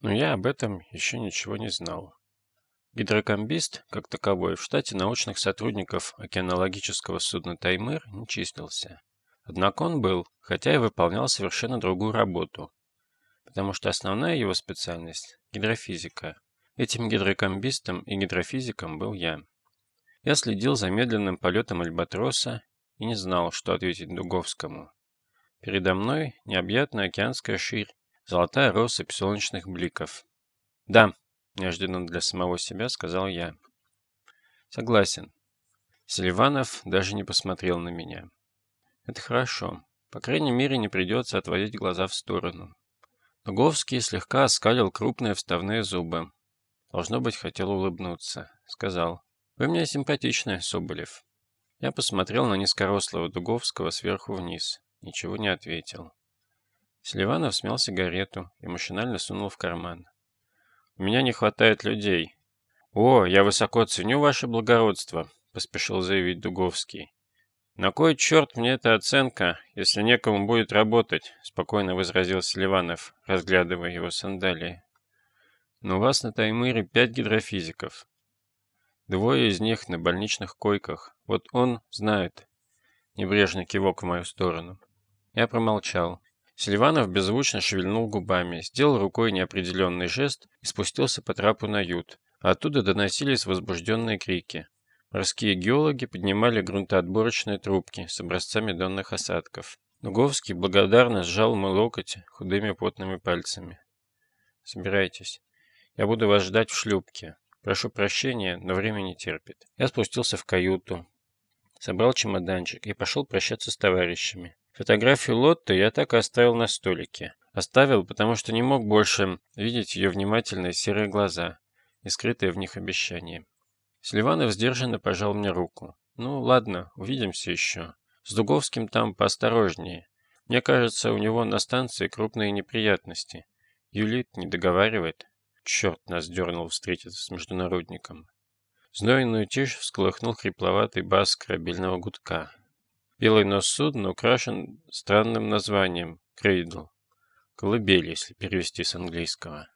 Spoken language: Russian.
Но я об этом еще ничего не знал. Гидрокомбист, как таковой, в штате научных сотрудников океанологического судна «Таймыр» не числился. Однако он был, хотя и выполнял совершенно другую работу, потому что основная его специальность – гидрофизика. Этим гидрокомбистом и гидрофизиком был я. Я следил за медленным полетом Альбатроса и не знал, что ответить Дуговскому. Передо мной необъятная океанская ширь, золотая россыпь солнечных бликов. «Да», — неожиданно для самого себя сказал я. «Согласен». Селиванов даже не посмотрел на меня. «Это хорошо. По крайней мере, не придется отводить глаза в сторону». Дуговский слегка оскалил крупные вставные зубы. Должно быть, хотел улыбнуться. Сказал. «Вы мне симпатичны, Соболев». Я посмотрел на низкорослого Дуговского сверху вниз. Ничего не ответил. Селиванов смял сигарету и машинально сунул в карман. «У меня не хватает людей». «О, я высоко ценю ваше благородство», — поспешил заявить Дуговский. «На кой черт мне эта оценка, если некому будет работать?» — спокойно возразил Селиванов, разглядывая его сандалии. «Но у вас на Таймыре пять гидрофизиков. Двое из них на больничных койках. Вот он знает». Небрежный кивок в мою сторону. Я промолчал. Селиванов беззвучно шевельнул губами, сделал рукой неопределенный жест и спустился по трапу на ют. Оттуда доносились возбужденные крики. Морские геологи поднимали грунтоотборочные трубки с образцами донных осадков. Нуговский благодарно сжал мой локоть худыми потными пальцами. «Собирайтесь. Я буду вас ждать в шлюпке. Прошу прощения, но время не терпит». Я спустился в каюту, собрал чемоданчик и пошел прощаться с товарищами. Фотографию Лотты я так и оставил на столике. Оставил, потому что не мог больше видеть ее внимательные серые глаза и скрытые в них обещания. Сливанов сдержанно пожал мне руку. «Ну, ладно, увидимся еще. С Дуговским там поосторожнее. Мне кажется, у него на станции крупные неприятности. Юлит не договаривает. Черт нас дернул встретиться с международником». Знойную тишь всколыхнул хрипловатый бас корабельного гудка. Белый нос судна украшен странным названием «Крейдл». Колыбель, если перевести с английского.